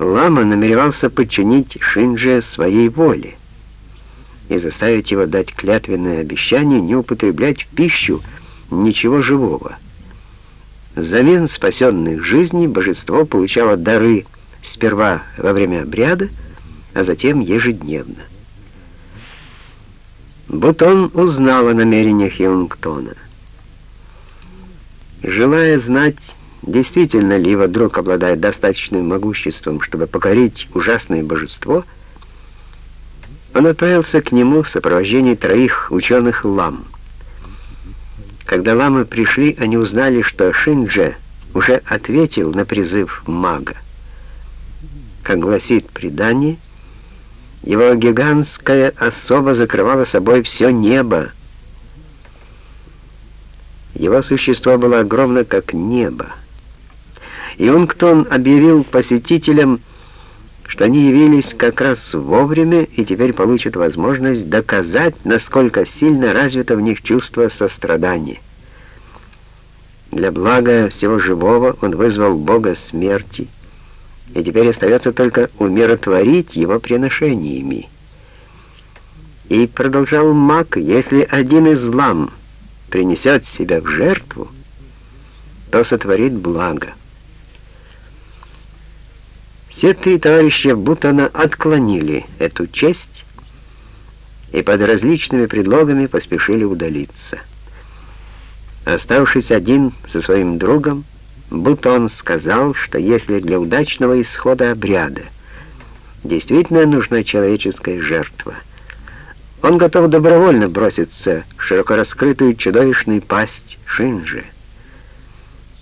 Лама намеревался подчинить Шинже своей воле и заставить его дать клятвенное обещание не употреблять в пищу ничего живого. Взамен спасенных жизней божество получало дары сперва во время обряда, а затем ежедневно. Бутон узнал о намерениях Юнгтона. Желая знать, действительно ли его друг обладает достаточным могуществом, чтобы покорить ужасное божество, он отправился к нему в сопровождении троих ученых лам. Когда ламы пришли, они узнали, что Шиндже уже ответил на призыв мага. Как гласит предание, его гигантская особа закрывала собой все небо. Его существо было огромно, как небо. Юнгтон объявил посетителям, что они явились как раз вовремя и теперь получат возможность доказать, насколько сильно развито в них чувство сострадания. Для блага всего живого он вызвал Бога смерти, и теперь остается только умиротворить его приношениями. И продолжал маг, если один из лам принесет себя в жертву, то сотворит благо. Все три товарища Бутона отклонили эту честь и под различными предлогами поспешили удалиться. Оставшись один со своим другом, Бутон сказал, что если для удачного исхода обряда действительно нужна человеческая жертва, он готов добровольно броситься в широко раскрытую чудовищную пасть Шинджи.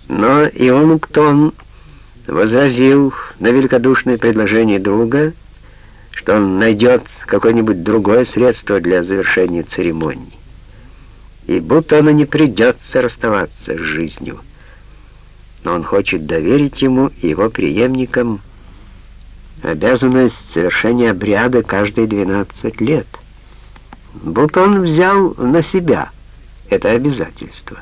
Но Ионуктон возразил на великодушное предложение друга, что он найдет какое-нибудь другое средство для завершения церемонии. И будто оно не придется расставаться с жизнью. Но он хочет доверить ему и его преемникам обязанность совершения обряда каждые 12 лет. Будто он взял на себя это обязательство.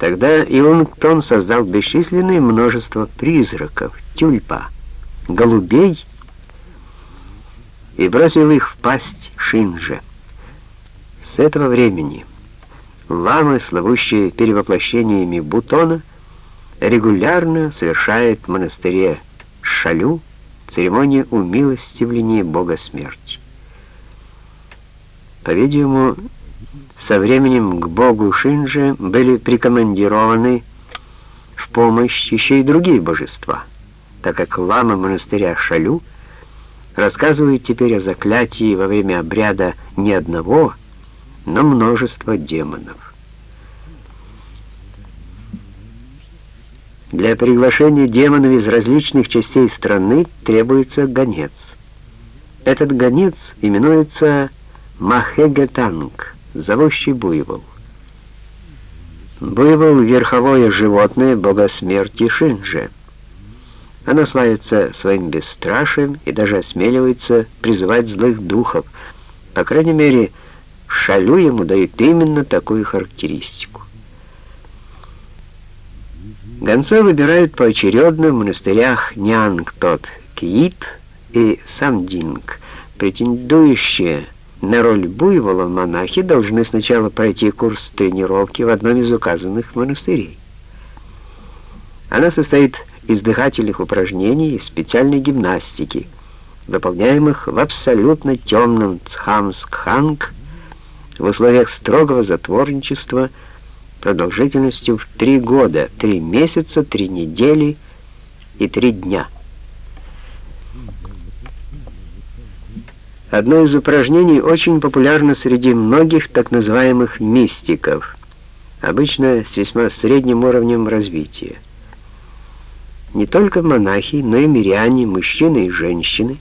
Тогда Илонгтон создал бесчисленное множество призраков, тюльпа, голубей и бросил их в пасть Шинже. С этого времени ламы, славущие перевоплощениями Бутона, регулярно совершают в монастыре Шалю церемонию умилостивления бога смерти. По-видимому, со временем к богу Шинже были прикомандированы в помощь еще и другие божества, так как ламы монастыря Шалю рассказывают теперь о заклятии во время обряда не одного, но множества демонов. Для приглашения демонов из различных частей страны требуется гонец. Этот гонец именуется Махегетанг зовущий буйвол. Буйвол — верховое животное бога смерти Шинже. Оно славится своим бесстрашием и даже осмеливается призывать злых духов. По крайней мере, Шалю ему дает именно такую характеристику. Гонца выбирают поочередно в монастырях Нянг-Тот Киит и Самдинг, претендующие на роль буйвола монахи должны сначала пройти курс тренировки в одном из указанных монастырей. Она состоит из дыхательных упражнений и специальной гимнастики, выполняемых в абсолютно темном Цхамскханг в условиях строгого затворничества продолжительностью в три года, три месяца, три недели и три дня. Одно из упражнений очень популярно среди многих так называемых мистиков, обычно с весьма средним уровнем развития. Не только монахи, но и миряне, мужчины и женщины,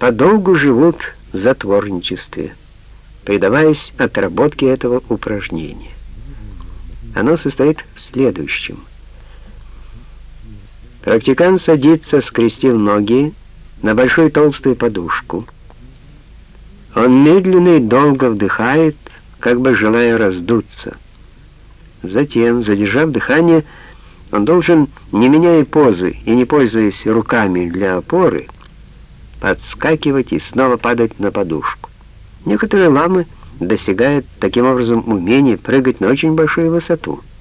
подолгу живут в затворничестве, предаваясь отработке этого упражнения. Оно состоит в следующем. Практикант садится, скрестив ноги, на большую толстую подушку, он медленно и долго вдыхает, как бы желая раздуться. Затем, задержав дыхание, Он должен, не меняя позы и не пользуясь руками для опоры, подскакивать и снова падать на подушку. Некоторые ламы достигают таким образом умения прыгать на очень большую высоту —